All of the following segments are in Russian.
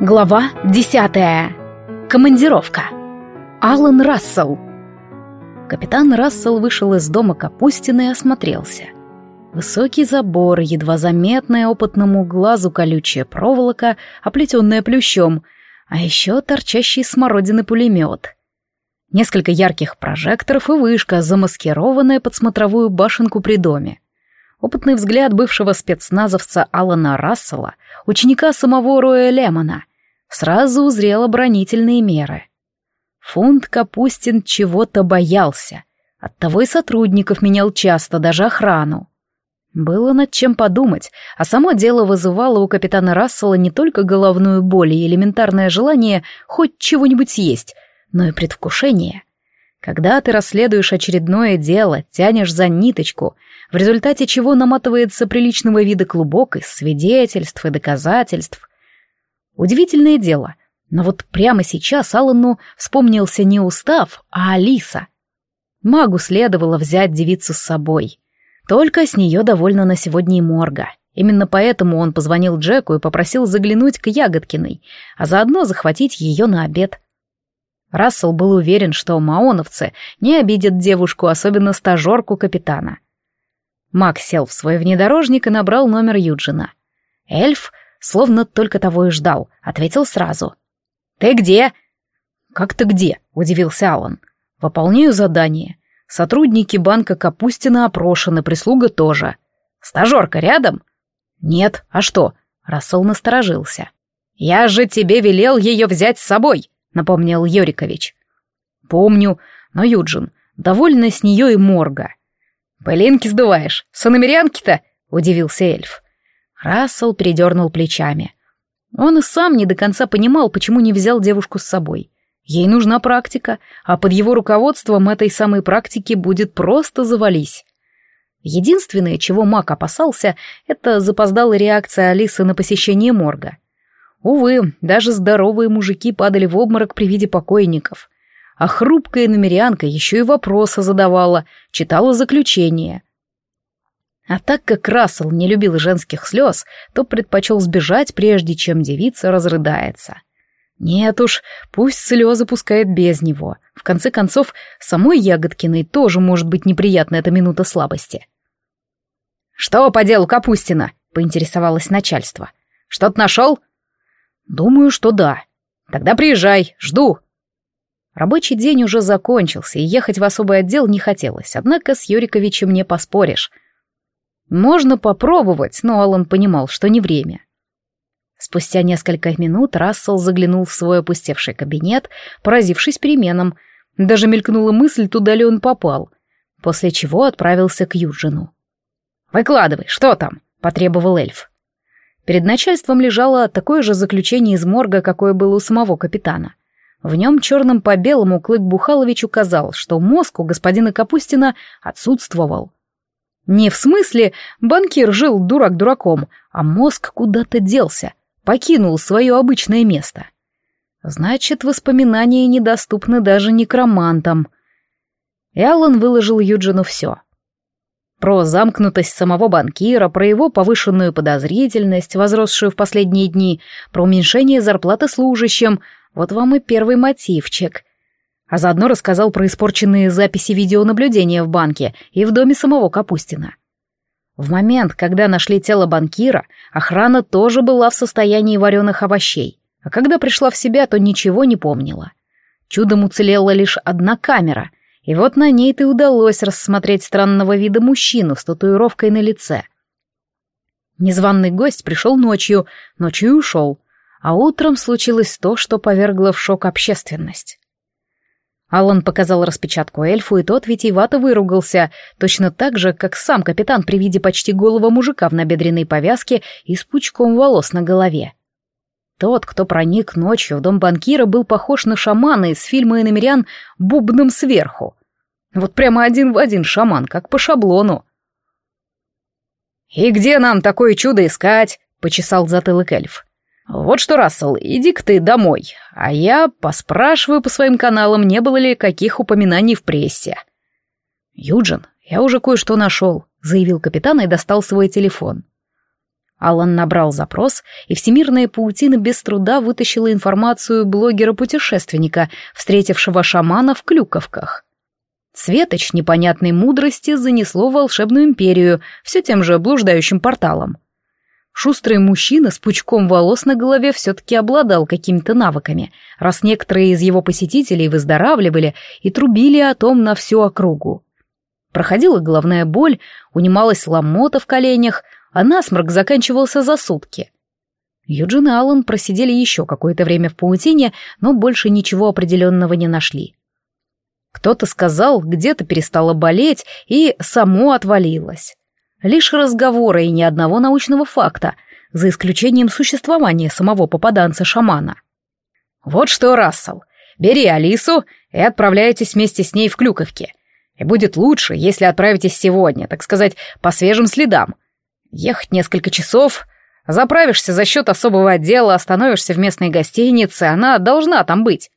Глава 10. Командировка. Алан Рассел. Капитан Рассел вышел из дома Капустина и осмотрелся. Высокий забор, едва заметная опытному глазу колючая проволока, оплетенная плющом, а еще торчащий смородины пулемет. Несколько ярких прожекторов и вышка, замаскированная под смотровую башенку при доме. Опытный взгляд бывшего спецназовца Алана Рассела, ученика самого Роя Лемона — сразу узрела оборонительные меры. Фонд Капустин чего-то боялся, оттого и сотрудников менял часто, даже охрану. Было над чем подумать, а само дело вызывало у капитана Рассела не только головную боль и элементарное желание хоть чего-нибудь съесть, но и предвкушение. Когда ты расследуешь очередное дело, тянешь за ниточку, в результате чего наматывается приличного вида клубок из свидетельств и доказательств, Удивительное дело, но вот прямо сейчас Аллану вспомнился не Устав, а Алиса. Магу следовало взять девицу с собой. Только с нее довольно на сегодня и морга. Именно поэтому он позвонил Джеку и попросил заглянуть к Ягодкиной, а заодно захватить ее на обед. Рассел был уверен, что маоновцы не обидят девушку, особенно стажерку капитана. Мак сел в свой внедорожник и набрал номер Юджина. Эльф словно только того и ждал, ответил сразу. «Ты где?» «Как ты где?» — удивился Алан. «Выполняю задание. Сотрудники банка Капустина опрошены, прислуга тоже. Стажерка рядом?» «Нет, а что?» — Рассол насторожился. «Я же тебе велел ее взять с собой», — напомнил Йорикович. «Помню, но, Юджин, довольна с нее и морга». «Пылинки сдуваешь, сономерянки-то?» — удивился эльф. Рассел передернул плечами. Он и сам не до конца понимал, почему не взял девушку с собой. Ей нужна практика, а под его руководством этой самой практики будет просто завались. Единственное, чего Мак опасался, это запоздала реакция Алисы на посещение морга. Увы, даже здоровые мужики падали в обморок при виде покойников. А хрупкая намерянка еще и вопросы задавала, читала заключение. А так как Рассел не любил женских слез, то предпочел сбежать, прежде чем девица разрыдается. Нет уж, пусть слезы пускает без него. В конце концов, самой Ягодкиной тоже может быть неприятна эта минута слабости. «Что по делу Капустина?» — поинтересовалось начальство. «Что-то нашел?» «Думаю, что да. Тогда приезжай, жду». Рабочий день уже закончился, и ехать в особый отдел не хотелось, однако с Юриковичем не поспоришь. Можно попробовать, но Аллан понимал, что не время. Спустя несколько минут Рассел заглянул в свой опустевший кабинет, поразившись переменам. Даже мелькнула мысль, туда ли он попал. После чего отправился к Юджину. «Выкладывай, что там?» — потребовал эльф. Перед начальством лежало такое же заключение из морга, какое было у самого капитана. В нем черным по белому Клык Бухалович указал, что мозг у господина Капустина отсутствовал. Не в смысле банкир жил дурак дураком, а мозг куда-то делся, покинул свое обычное место. Значит, воспоминания недоступны даже некромантам. Эллен выложил Юджину все. Про замкнутость самого банкира, про его повышенную подозрительность, возросшую в последние дни, про уменьшение зарплаты служащим. Вот вам и первый мотивчик а заодно рассказал про испорченные записи видеонаблюдения в банке и в доме самого Капустина. В момент, когда нашли тело банкира, охрана тоже была в состоянии вареных овощей, а когда пришла в себя, то ничего не помнила. Чудом уцелела лишь одна камера, и вот на ней-то удалось рассмотреть странного вида мужчину с татуировкой на лице. Незваный гость пришел ночью, ночью и ушел, а утром случилось то, что повергло в шок общественность. Алан показал распечатку эльфу, и тот витиевато выругался, точно так же, как сам капитан при виде почти голого мужика в набедренной повязке и с пучком волос на голове. Тот, кто проник ночью в дом банкира, был похож на шамана из фильма «Иномерян» бубном сверху. Вот прямо один в один шаман, как по шаблону. «И где нам такое чудо искать?» — почесал затылок эльф. «Вот что, Рассел, иди-ка ты домой, а я поспрашиваю по своим каналам, не было ли каких упоминаний в прессе». «Юджин, я уже кое-что нашел», — заявил капитан и достал свой телефон. Алан набрал запрос, и всемирная паутина без труда вытащила информацию блогера-путешественника, встретившего шамана в Клюковках. Светоч непонятной мудрости занесло в волшебную империю все тем же блуждающим порталом. Шустрый мужчина с пучком волос на голове все-таки обладал какими-то навыками, раз некоторые из его посетителей выздоравливали и трубили о том на всю округу. Проходила головная боль, унималась ломота в коленях, а насморк заканчивался за сутки. Юджин и Аллан просидели еще какое-то время в паутине, но больше ничего определенного не нашли. Кто-то сказал, где-то перестала болеть и само отвалилось. Лишь разговоры и ни одного научного факта, за исключением существования самого попаданца-шамана. Вот что, Рассел, бери Алису и отправляйтесь вместе с ней в Клюковке. И будет лучше, если отправитесь сегодня, так сказать, по свежим следам. Ехать несколько часов, заправишься за счет особого отдела, остановишься в местной гостинице, она должна там быть.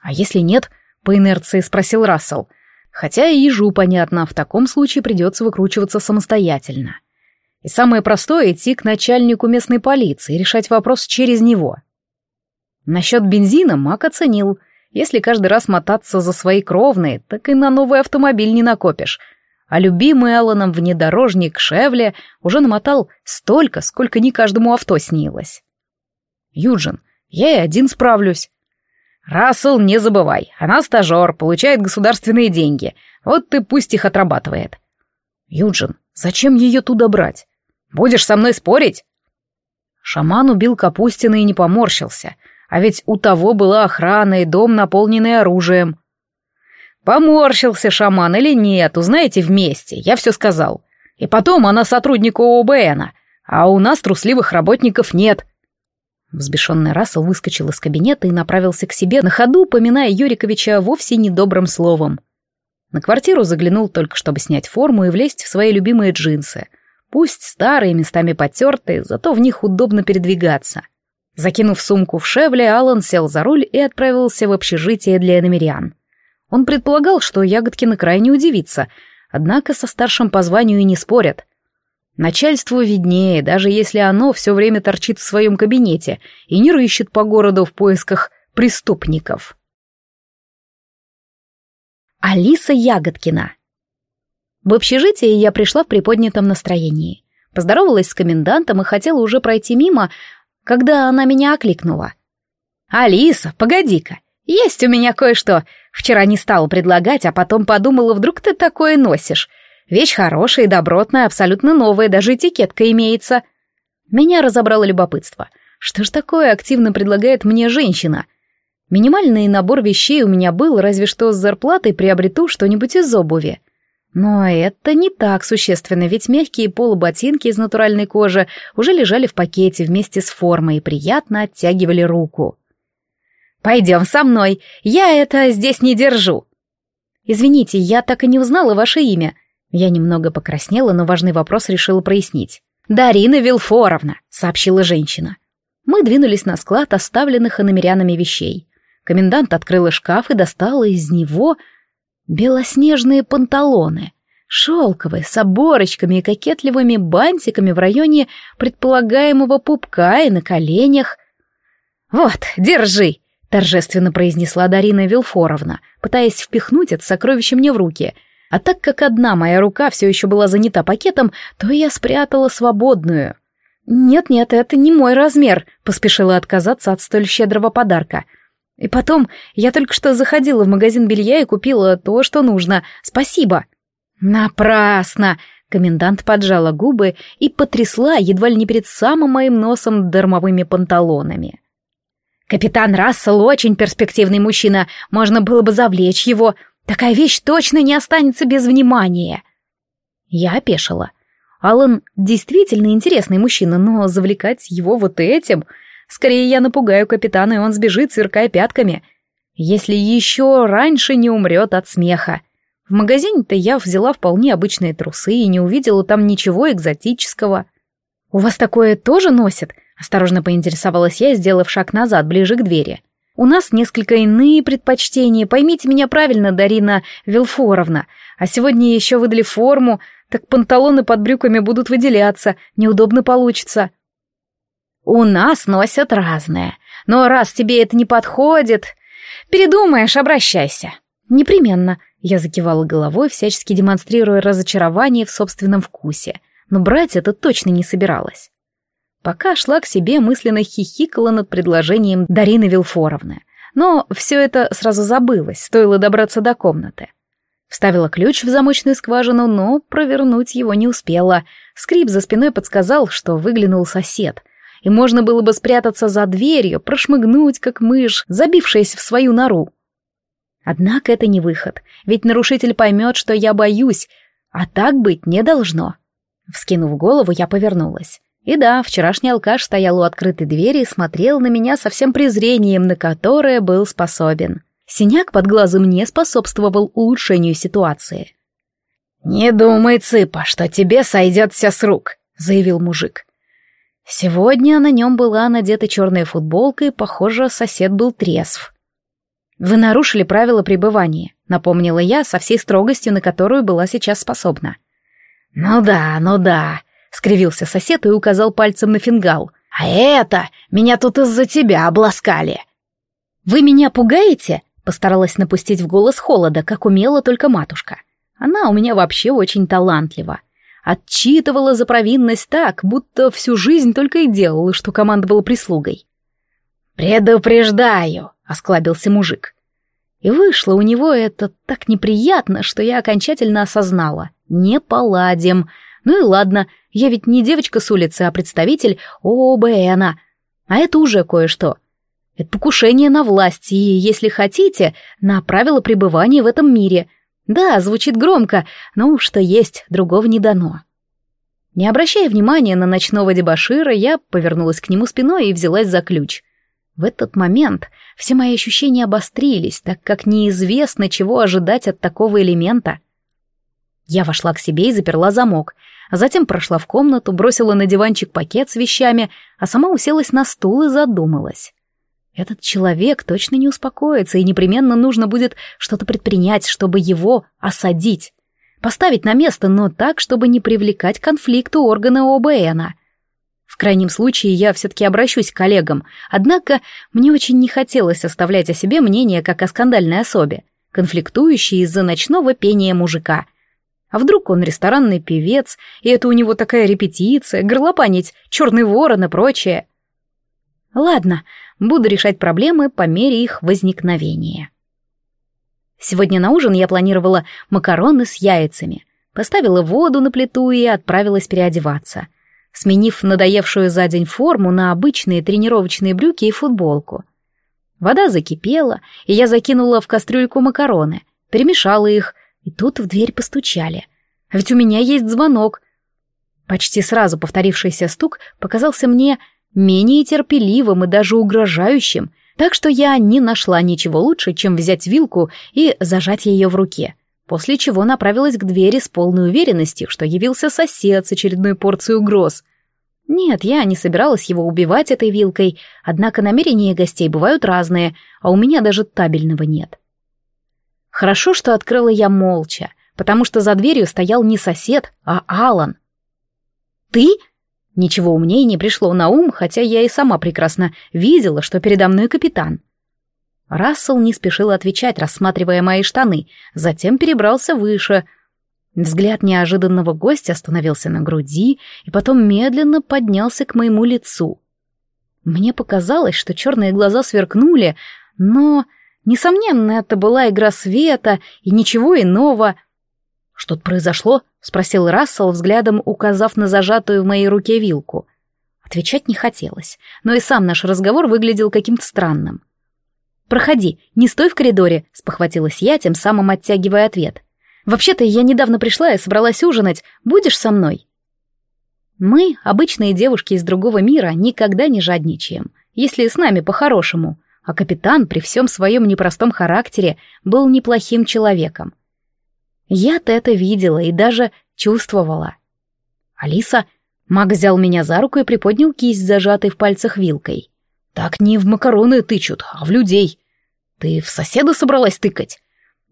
А если нет, по инерции спросил Рассел, Хотя и ежу понятно, в таком случае придется выкручиваться самостоятельно. И самое простое — идти к начальнику местной полиции и решать вопрос через него. Насчет бензина Мак оценил. Если каждый раз мотаться за свои кровные, так и на новый автомобиль не накопишь. А любимый Алланом внедорожник Шевле уже намотал столько, сколько не каждому авто снилось. «Юджин, я и один справлюсь», «Рассел, не забывай, она стажер, получает государственные деньги. Вот ты пусть их отрабатывает». «Юджин, зачем ее туда брать? Будешь со мной спорить?» Шаман убил Капустина и не поморщился, а ведь у того была охрана и дом, наполненный оружием. Поморщился шаман или нет, узнаете вместе, я все сказал. И потом она сотрудник ООБНа, а у нас трусливых работников нет. Взбешенный Рассел выскочил из кабинета и направился к себе, на ходу упоминая Юриковича вовсе недобрым словом. На квартиру заглянул только, чтобы снять форму и влезть в свои любимые джинсы. Пусть старые, местами потертые, зато в них удобно передвигаться. Закинув сумку в шевле, Алан сел за руль и отправился в общежитие для намерян. Он предполагал, что Ягодкина крайне удивится, однако со старшим по званию и не спорят. Начальству виднее, даже если оно все время торчит в своем кабинете и не рыщет по городу в поисках преступников. Алиса Ягодкина В общежитие я пришла в приподнятом настроении. Поздоровалась с комендантом и хотела уже пройти мимо, когда она меня окликнула. «Алиса, погоди-ка, есть у меня кое-что. Вчера не стала предлагать, а потом подумала, вдруг ты такое носишь. Вещь хорошая и добротная, абсолютно новая, даже этикетка имеется. Меня разобрало любопытство. Что ж такое активно предлагает мне женщина? Минимальный набор вещей у меня был, разве что с зарплатой приобрету что-нибудь из обуви. Но это не так существенно, ведь мягкие полуботинки из натуральной кожи уже лежали в пакете вместе с формой и приятно оттягивали руку. «Пойдем со мной, я это здесь не держу». «Извините, я так и не узнала ваше имя. Я немного покраснела, но важный вопрос решила прояснить. «Дарина Вилфоровна!» — сообщила женщина. Мы двинулись на склад оставленных иномерянами вещей. Комендант открыла шкаф и достала из него белоснежные панталоны, шелковые, с оборочками и кокетливыми бантиками в районе предполагаемого пупка и на коленях. «Вот, держи!» — торжественно произнесла Дарина Вилфоровна, пытаясь впихнуть это сокровище мне в руки, а так как одна моя рука все еще была занята пакетом, то я спрятала свободную. «Нет-нет, это не мой размер», — поспешила отказаться от столь щедрого подарка. «И потом, я только что заходила в магазин белья и купила то, что нужно. Спасибо». «Напрасно!» — комендант поджала губы и потрясла едва ли не перед самым моим носом дармовыми панталонами. «Капитан Рассел очень перспективный мужчина, можно было бы завлечь его», Такая вещь точно не останется без внимания. Я опешила. Алан действительно интересный мужчина, но завлекать его вот этим... Скорее я напугаю капитана, и он сбежит, сверкая пятками. Если еще раньше не умрет от смеха. В магазине-то я взяла вполне обычные трусы и не увидела там ничего экзотического. «У вас такое тоже носят?» — осторожно поинтересовалась я, сделав шаг назад, ближе к двери. — у нас несколько иные предпочтения, поймите меня правильно, Дарина Вилфоровна. А сегодня еще выдали форму, так панталоны под брюками будут выделяться, неудобно получится. У нас носят разное, но раз тебе это не подходит, передумаешь, обращайся. Непременно, я закивала головой, всячески демонстрируя разочарование в собственном вкусе, но брать это точно не собиралась. Пока шла к себе, мысленно хихикала над предложением Дарины Вилфоровны. Но все это сразу забылось, стоило добраться до комнаты. Вставила ключ в замочную скважину, но провернуть его не успела. Скрип за спиной подсказал, что выглянул сосед. И можно было бы спрятаться за дверью, прошмыгнуть, как мышь, забившаяся в свою нору. Однако это не выход, ведь нарушитель поймет, что я боюсь, а так быть не должно. Вскинув голову, я повернулась. И да, вчерашний алкаш стоял у открытой двери и смотрел на меня со всем презрением, на которое был способен. Синяк под глазом не способствовал улучшению ситуации. «Не думай, Цыпа, что тебе сойдет все с рук», — заявил мужик. Сегодня на нем была надета черная футболка, и, похоже, сосед был трезв. «Вы нарушили правила пребывания», — напомнила я со всей строгостью, на которую была сейчас способна. «Ну да, ну да», скривился сосед и указал пальцем на фингал. «А это! Меня тут из-за тебя обласкали!» «Вы меня пугаете?» — постаралась напустить в голос холода, как умела только матушка. Она у меня вообще очень талантлива. Отчитывала за провинность так, будто всю жизнь только и делала, что командовала прислугой. «Предупреждаю!» — осклабился мужик. И вышло у него это так неприятно, что я окончательно осознала. Не поладим — ну и ладно, я ведь не девочка с улицы, а представитель ОБНа. А это уже кое-что. Это покушение на власть и, если хотите, на правила пребывания в этом мире. Да, звучит громко, но что есть, другого не дано. Не обращая внимания на ночного дебошира, я повернулась к нему спиной и взялась за ключ. В этот момент все мои ощущения обострились, так как неизвестно, чего ожидать от такого элемента — я вошла к себе и заперла замок, затем прошла в комнату, бросила на диванчик пакет с вещами, а сама уселась на стул и задумалась. Этот человек точно не успокоится, и непременно нужно будет что-то предпринять, чтобы его осадить. Поставить на место, но так, чтобы не привлекать к конфликту органы ОБН. В крайнем случае я все-таки обращусь к коллегам, однако мне очень не хотелось оставлять о себе мнение как о скандальной особе, конфликтующей из-за ночного пения мужика — а вдруг он ресторанный певец, и это у него такая репетиция, горлопанить, черный ворон и прочее. Ладно, буду решать проблемы по мере их возникновения. Сегодня на ужин я планировала макароны с яйцами, поставила воду на плиту и отправилась переодеваться, сменив надоевшую за день форму на обычные тренировочные брюки и футболку. Вода закипела, и я закинула в кастрюльку макароны, перемешала их, и тут в дверь постучали. «А ведь у меня есть звонок!» Почти сразу повторившийся стук показался мне менее терпеливым и даже угрожающим, так что я не нашла ничего лучше, чем взять вилку и зажать ее в руке, после чего направилась к двери с полной уверенностью, что явился сосед с очередной порцией угроз. Нет, я не собиралась его убивать этой вилкой, однако намерения гостей бывают разные, а у меня даже табельного нет. Хорошо, что открыла я молча, потому что за дверью стоял не сосед, а Алан. «Ты?» Ничего умнее не пришло на ум, хотя я и сама прекрасно видела, что передо мной капитан. Рассел не спешил отвечать, рассматривая мои штаны, затем перебрался выше. Взгляд неожиданного гостя остановился на груди и потом медленно поднялся к моему лицу. Мне показалось, что черные глаза сверкнули, но Несомненно, это была игра света и ничего иного. «Что-то произошло?» — спросил Рассел, взглядом указав на зажатую в моей руке вилку. Отвечать не хотелось, но и сам наш разговор выглядел каким-то странным. «Проходи, не стой в коридоре», — спохватилась я, тем самым оттягивая ответ. «Вообще-то я недавно пришла и собралась ужинать. Будешь со мной?» Мы, обычные девушки из другого мира, никогда не жадничаем, если с нами по-хорошему а капитан при всем своем непростом характере был неплохим человеком. Я-то это видела и даже чувствовала. Алиса, маг взял меня за руку и приподнял кисть, зажатой в пальцах вилкой. «Так не в макароны тычут, а в людей. Ты в соседа собралась тыкать?»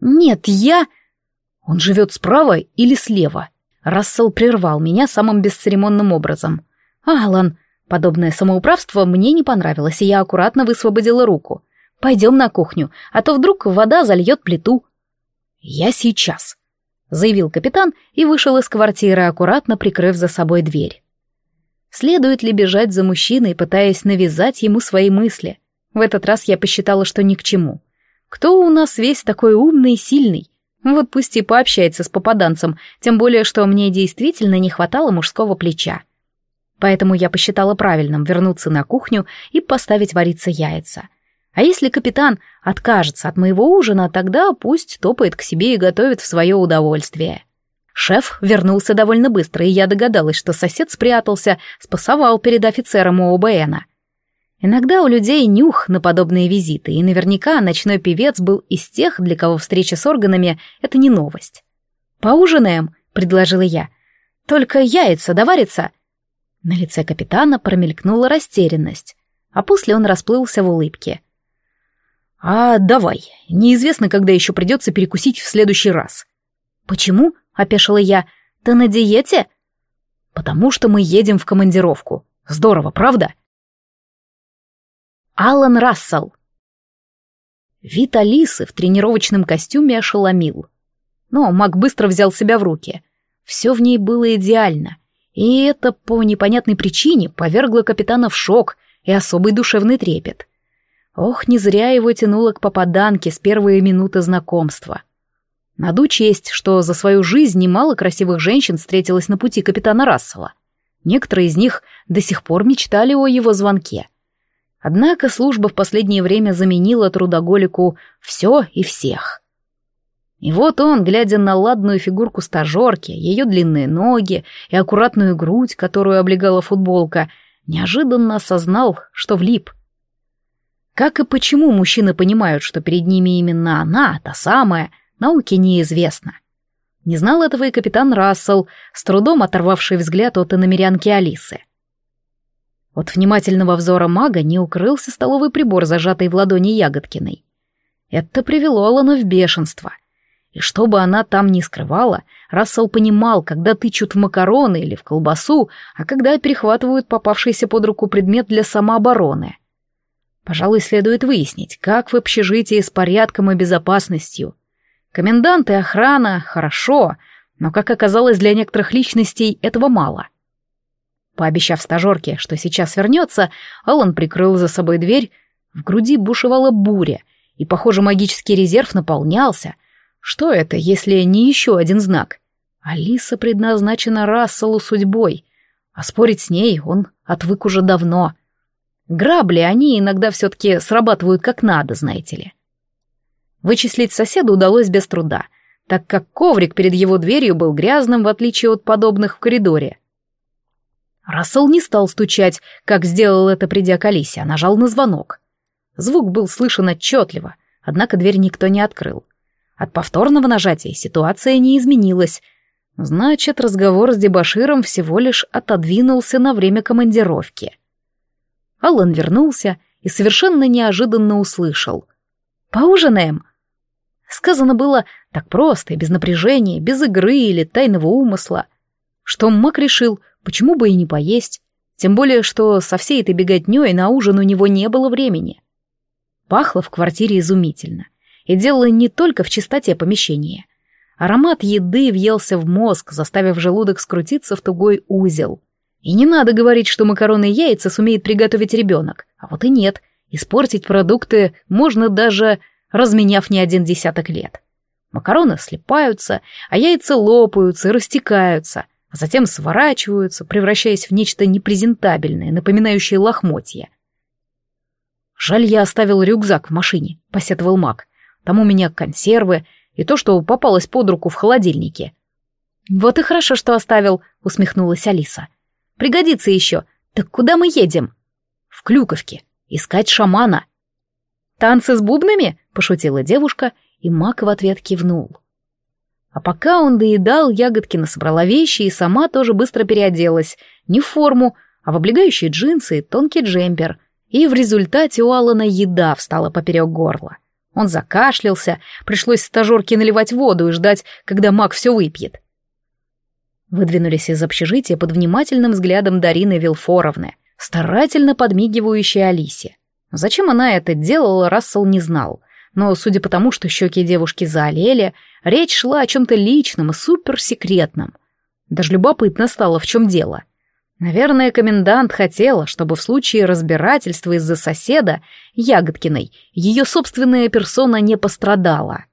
«Нет, я...» «Он живет справа или слева?» Рассел прервал меня самым бесцеремонным образом. «Алан, Подобное самоуправство мне не понравилось, и я аккуратно высвободила руку. «Пойдем на кухню, а то вдруг вода зальет плиту». «Я сейчас», — заявил капитан и вышел из квартиры, аккуратно прикрыв за собой дверь. Следует ли бежать за мужчиной, пытаясь навязать ему свои мысли? В этот раз я посчитала, что ни к чему. Кто у нас весь такой умный и сильный? Вот пусть и пообщается с попаданцем, тем более, что мне действительно не хватало мужского плеча. Поэтому я посчитала правильным вернуться на кухню и поставить вариться яйца. А если капитан откажется от моего ужина, тогда пусть топает к себе и готовит в свое удовольствие. Шеф вернулся довольно быстро, и я догадалась, что сосед спрятался, спасовал перед офицером ООБНа. Иногда у людей нюх на подобные визиты, и наверняка ночной певец был из тех, для кого встреча с органами — это не новость. «Поужинаем», — предложила я. «Только яйца доварятся?» На лице капитана промелькнула растерянность, а после он расплылся в улыбке. «А давай, неизвестно, когда еще придется перекусить в следующий раз». «Почему?» — опешила я. «Ты на диете?» «Потому что мы едем в командировку. Здорово, правда?» Алан Рассел Вид Алисы в тренировочном костюме ошеломил. Но Мак быстро взял себя в руки. Все в ней было идеально. И это по непонятной причине повергло капитана в шок и особый душевный трепет. Ох, не зря его тянуло к попаданке с первой минуты знакомства. Наду честь, что за свою жизнь немало красивых женщин встретилось на пути капитана Рассела. Некоторые из них до сих пор мечтали о его звонке. Однако служба в последнее время заменила трудоголику все и всех. И вот он, глядя на ладную фигурку стажерки, ее длинные ноги и аккуратную грудь, которую облегала футболка, неожиданно осознал, что влип. Как и почему мужчины понимают, что перед ними именно она, та самая, науке неизвестно. Не знал этого и капитан Рассел, с трудом оторвавший взгляд от иномерянки Алисы. От внимательного взора мага не укрылся столовый прибор, зажатый в ладони Ягодкиной. Это привело Алана в бешенство. И что бы она там ни скрывала, Рассел понимал, когда тычут в макароны или в колбасу, а когда перехватывают попавшийся под руку предмет для самообороны. Пожалуй, следует выяснить, как в общежитии с порядком и безопасностью. Комендант и охрана — хорошо, но, как оказалось, для некоторых личностей этого мало. Пообещав стажерке, что сейчас вернется, Алан прикрыл за собой дверь, в груди бушевала буря, и, похоже, магический резерв наполнялся, что это, если не еще один знак? Алиса предназначена Расселу судьбой, а спорить с ней он отвык уже давно. Грабли они иногда все-таки срабатывают как надо, знаете ли. Вычислить соседа удалось без труда, так как коврик перед его дверью был грязным, в отличие от подобных в коридоре. Рассел не стал стучать, как сделал это, придя к Алисе, а нажал на звонок. Звук был слышен отчетливо, однако дверь никто не открыл. От повторного нажатия ситуация не изменилась. Значит, разговор с дебаширом всего лишь отодвинулся на время командировки. Аллан вернулся и совершенно неожиданно услышал. «Поужинаем!» Сказано было так просто, без напряжения, без игры или тайного умысла. Что Мак решил, почему бы и не поесть. Тем более, что со всей этой беготнёй на ужин у него не было времени. Пахло в квартире изумительно — и дело не только в чистоте помещения. Аромат еды въелся в мозг, заставив желудок скрутиться в тугой узел. И не надо говорить, что макароны и яйца сумеет приготовить ребенок. А вот и нет. Испортить продукты можно даже разменяв не один десяток лет. Макароны слипаются, а яйца лопаются и растекаются, а затем сворачиваются, превращаясь в нечто непрезентабельное, напоминающее лохмотье. «Жаль, я оставил рюкзак в машине», — посетовал Мак. Там у меня консервы и то, что попалось под руку в холодильнике». «Вот и хорошо, что оставил», — усмехнулась Алиса. «Пригодится еще. Так куда мы едем?» «В Клюковке. Искать шамана». «Танцы с бубнами?» — пошутила девушка, и Мак в ответ кивнул. А пока он доедал, Ягодкина собрала вещи и сама тоже быстро переоделась. Не в форму, а в облегающие джинсы и тонкий джемпер. И в результате у Алана еда встала поперек горла. Он закашлялся, пришлось стажерке наливать воду и ждать, когда маг все выпьет. Выдвинулись из общежития под внимательным взглядом Дарины Вилфоровны, старательно подмигивающей Алисе. Зачем она это делала, Рассел не знал, но, судя по тому, что щеки девушки заолели, речь шла о чем-то личном и суперсекретном. Даже любопытно стало, в чем дело. Наверное, комендант хотела, чтобы в случае разбирательства из-за соседа, Ягодкиной, ее собственная персона не пострадала.